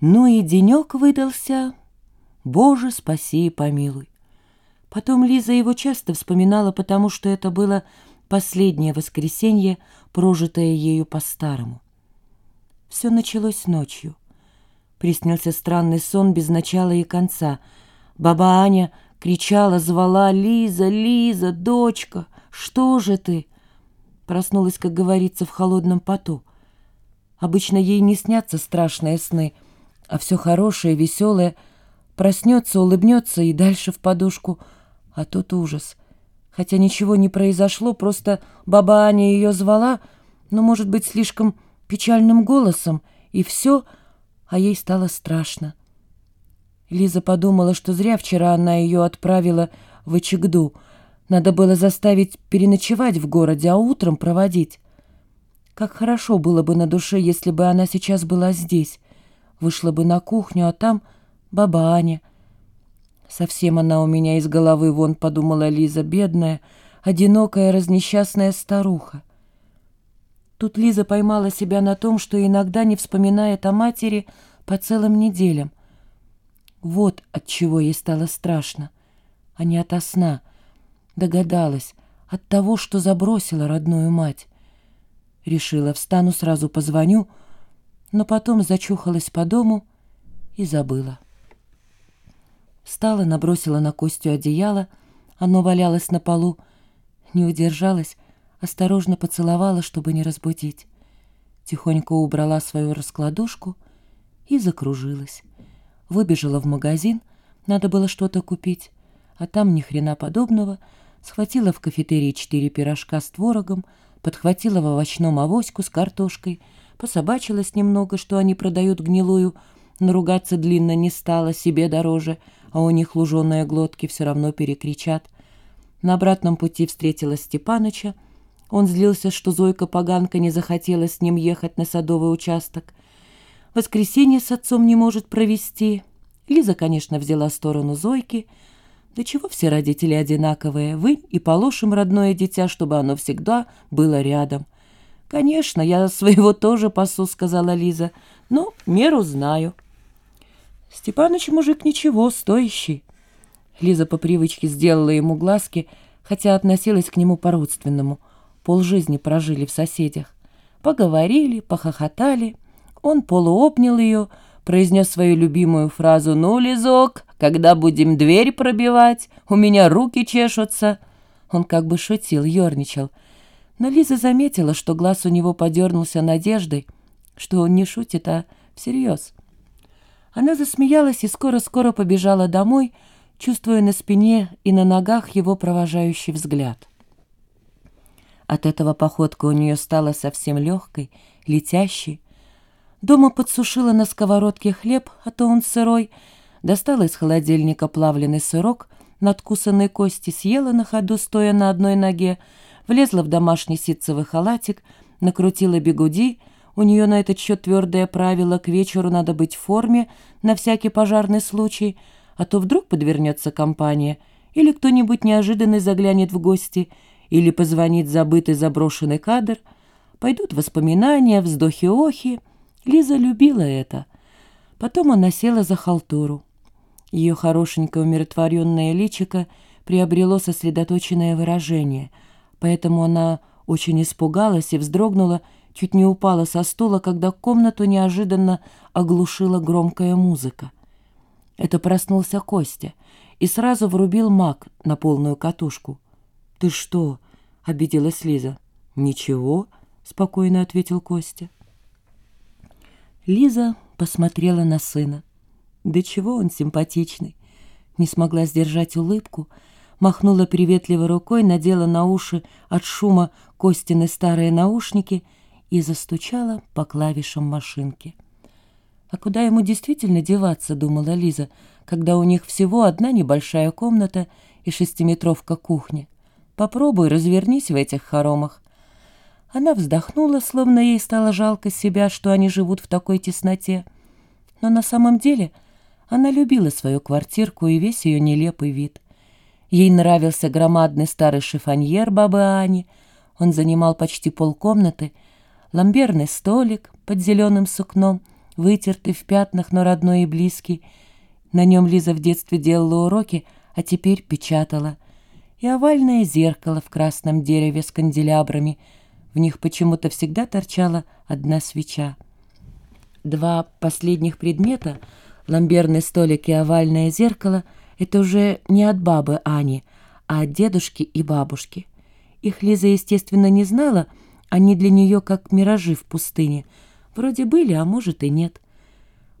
Ну и денек выдался, Боже, спаси и помилуй. Потом Лиза его часто вспоминала, потому что это было последнее воскресенье, прожитое ею по-старому. Все началось ночью. Приснился странный сон без начала и конца. Баба Аня кричала, звала «Лиза, Лиза, дочка, что же ты?» Проснулась, как говорится, в холодном поту. Обычно ей не снятся страшные сны, а все хорошее, веселое проснется, улыбнется и дальше в подушку. А тут ужас. Хотя ничего не произошло, просто баба Аня ее звала, но, может быть, слишком печальным голосом, и все, а ей стало страшно. Лиза подумала, что зря вчера она ее отправила в Очегду. Надо было заставить переночевать в городе, а утром проводить. Как хорошо было бы на душе, если бы она сейчас была здесь. Вышла бы на кухню, а там баба Аня. Совсем она у меня из головы вон, подумала Лиза, бедная, одинокая, разнесчастная старуха. Тут Лиза поймала себя на том, что иногда не вспоминает о матери по целым неделям. Вот от чего ей стало страшно, а не ото сна. Догадалась, от того, что забросила родную мать. Решила, встану, сразу позвоню, но потом зачухалась по дому и забыла. Встала, набросила на Костю одеяло, оно валялось на полу, не удержалась, осторожно поцеловала, чтобы не разбудить. Тихонько убрала свою раскладушку и закружилась. Выбежала в магазин, надо было что-то купить, а там ни хрена подобного. Схватила в кафетерии четыре пирожка с творогом, подхватила в овощном авоську с картошкой, пособачилась немного, что они продают гнилую, но ругаться длинно не стала, себе дороже, а у них луженые глотки все равно перекричат. На обратном пути встретила Степаныча, он злился, что Зойка-поганка не захотела с ним ехать на садовый участок. Воскресенье с отцом не может провести. Лиза, конечно, взяла сторону Зойки. Да чего все родители одинаковые? Вы и положим родное дитя, чтобы оно всегда было рядом. «Конечно, я своего тоже пасу», — сказала Лиза. «Но меру знаю». Степаныч мужик ничего, стоящий. Лиза по привычке сделала ему глазки, хотя относилась к нему по-родственному — полжизни прожили в соседях. Поговорили, похохотали. Он полуобнял ее, произнес свою любимую фразу «Ну, Лизок, когда будем дверь пробивать? У меня руки чешутся». Он как бы шутил, ерничал. Но Лиза заметила, что глаз у него подернулся надеждой, что он не шутит, а всерьез. Она засмеялась и скоро-скоро побежала домой, чувствуя на спине и на ногах его провожающий взгляд. От этого походка у нее стала совсем легкой, летящей. Дома подсушила на сковородке хлеб, а то он сырой, достала из холодильника плавленый сырок, надкусанной кости съела на ходу, стоя на одной ноге, влезла в домашний ситцевый халатик, накрутила бегуди, у нее на этот счет твердое правило, к вечеру надо быть в форме на всякий пожарный случай, а то вдруг подвернется компания или кто-нибудь неожиданный заглянет в гости — или позвонит забытый заброшенный кадр, пойдут воспоминания, вздохи-охи. Лиза любила это. Потом она села за халтуру. Ее хорошенькое умиротворенное личико приобрело сосредоточенное выражение, поэтому она очень испугалась и вздрогнула, чуть не упала со стула, когда комнату неожиданно оглушила громкая музыка. Это проснулся Костя и сразу врубил маг на полную катушку — «Ты что?» — обиделась Лиза. «Ничего», — спокойно ответил Костя. Лиза посмотрела на сына. Да чего он симпатичный. Не смогла сдержать улыбку, махнула приветливо рукой, надела на уши от шума Костины старые наушники и застучала по клавишам машинки. «А куда ему действительно деваться?» — думала Лиза, когда у них всего одна небольшая комната и шестиметровка кухни. Попробуй развернись в этих хоромах. Она вздохнула, словно ей стало жалко себя, что они живут в такой тесноте. Но на самом деле она любила свою квартирку и весь ее нелепый вид. Ей нравился громадный старый шифоньер бабы Ани. Он занимал почти полкомнаты, ламберный столик под зеленым сукном, вытертый в пятнах, но родной и близкий. На нем Лиза в детстве делала уроки, а теперь печатала. И овальное зеркало в красном дереве с канделябрами. В них почему-то всегда торчала одна свеча. Два последних предмета — ламберный столик и овальное зеркало — это уже не от бабы Ани, а от дедушки и бабушки. Их Лиза, естественно, не знала, они для нее как миражи в пустыне. Вроде были, а может и нет.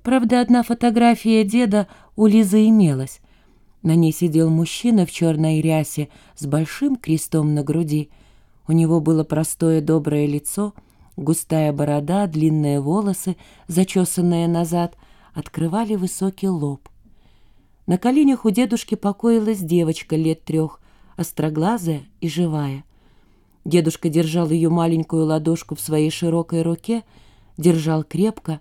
Правда, одна фотография деда у Лизы имелась. На ней сидел мужчина в черной рясе с большим крестом на груди. У него было простое доброе лицо — Густая борода, длинные волосы, зачесанные назад, открывали высокий лоб. На коленях у дедушки покоилась девочка лет трех, остроглазая и живая. Дедушка держал ее маленькую ладошку в своей широкой руке, держал крепко,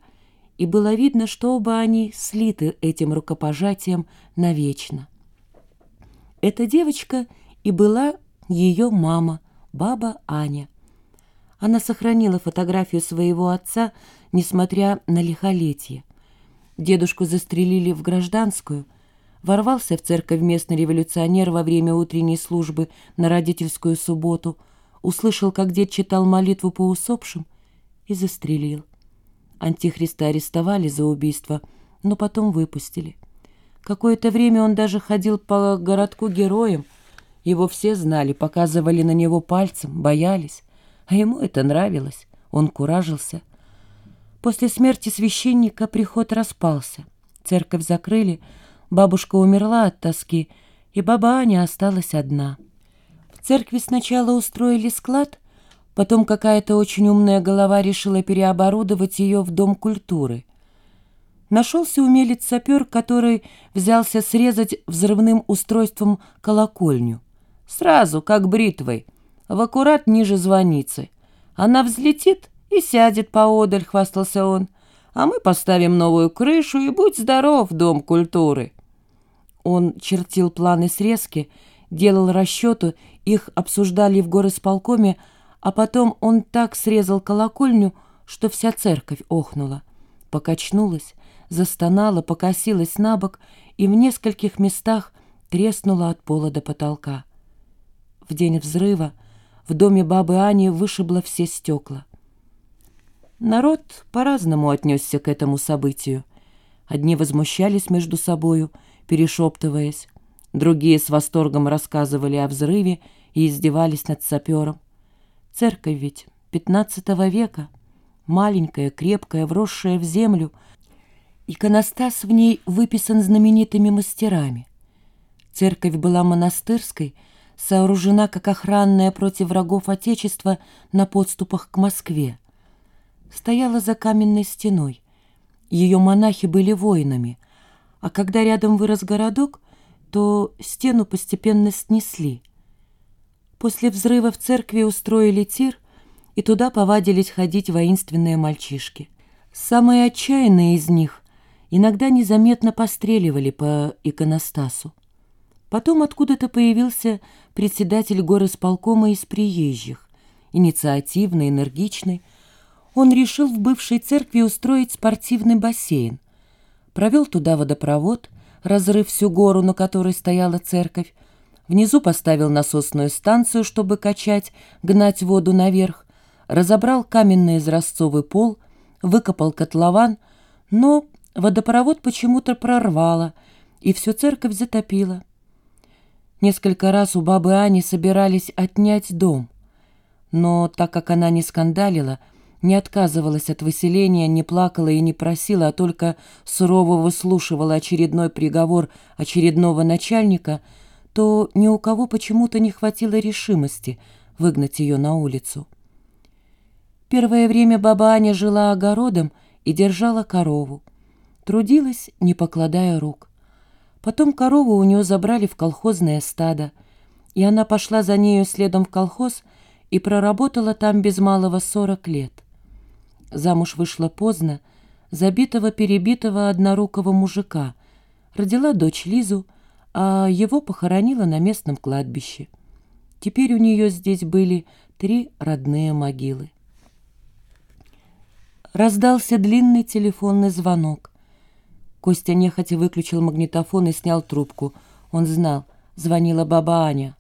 и было видно, что оба они слиты этим рукопожатием навечно. Эта девочка и была ее мама, баба Аня. Она сохранила фотографию своего отца, несмотря на лихолетие. Дедушку застрелили в гражданскую. Ворвался в церковь местный революционер во время утренней службы на родительскую субботу, услышал, как дед читал молитву по усопшим и застрелил. Антихриста арестовали за убийство, но потом выпустили. Какое-то время он даже ходил по городку героем. Его все знали, показывали на него пальцем, боялись. А ему это нравилось, он куражился. После смерти священника приход распался. Церковь закрыли, бабушка умерла от тоски, и баба Аня осталась одна. В церкви сначала устроили склад, потом какая-то очень умная голова решила переоборудовать ее в дом культуры. Нашелся умелец-сапер, который взялся срезать взрывным устройством колокольню. Сразу, как бритвой, в аккурат ниже звоницы. Она взлетит и сядет поодаль, хвастался он. А мы поставим новую крышу, и будь здоров, Дом культуры. Он чертил планы срезки, делал расчеты, их обсуждали в горосполкоме, а потом он так срезал колокольню, что вся церковь охнула. Покачнулась, застонала, покосилась на бок и в нескольких местах треснула от пола до потолка. В день взрыва в доме бабы Ани вышибло все стекла. Народ по-разному отнесся к этому событию. Одни возмущались между собою, перешептываясь. Другие с восторгом рассказывали о взрыве и издевались над сапером. Церковь ведь пятнадцатого века, маленькая, крепкая, вросшая в землю. Иконостас в ней выписан знаменитыми мастерами. Церковь была монастырской — сооружена как охранная против врагов Отечества на подступах к Москве. Стояла за каменной стеной. Ее монахи были воинами, а когда рядом вырос городок, то стену постепенно снесли. После взрыва в церкви устроили тир, и туда повадились ходить воинственные мальчишки. Самые отчаянные из них иногда незаметно постреливали по иконостасу. Потом откуда-то появился председатель горосполкома из приезжих, инициативный, энергичный. Он решил в бывшей церкви устроить спортивный бассейн. Провел туда водопровод, разрыв всю гору, на которой стояла церковь. Внизу поставил насосную станцию, чтобы качать, гнать воду наверх. Разобрал каменный изразцовый пол, выкопал котлован, но водопровод почему-то прорвало, и всю церковь затопило. Несколько раз у бабы Ани собирались отнять дом. Но так как она не скандалила, не отказывалась от выселения, не плакала и не просила, а только сурово выслушивала очередной приговор очередного начальника, то ни у кого почему-то не хватило решимости выгнать ее на улицу. Первое время баба Аня жила огородом и держала корову. Трудилась, не покладая рук. Потом корову у нее забрали в колхозное стадо, и она пошла за нею следом в колхоз и проработала там без малого сорок лет. Замуж вышла поздно, забитого-перебитого однорукого мужика, родила дочь Лизу, а его похоронила на местном кладбище. Теперь у нее здесь были три родные могилы. раздался длинный телефонный звонок. Костя нехотя выключил магнитофон и снял трубку. Он знал, звонила баба Аня.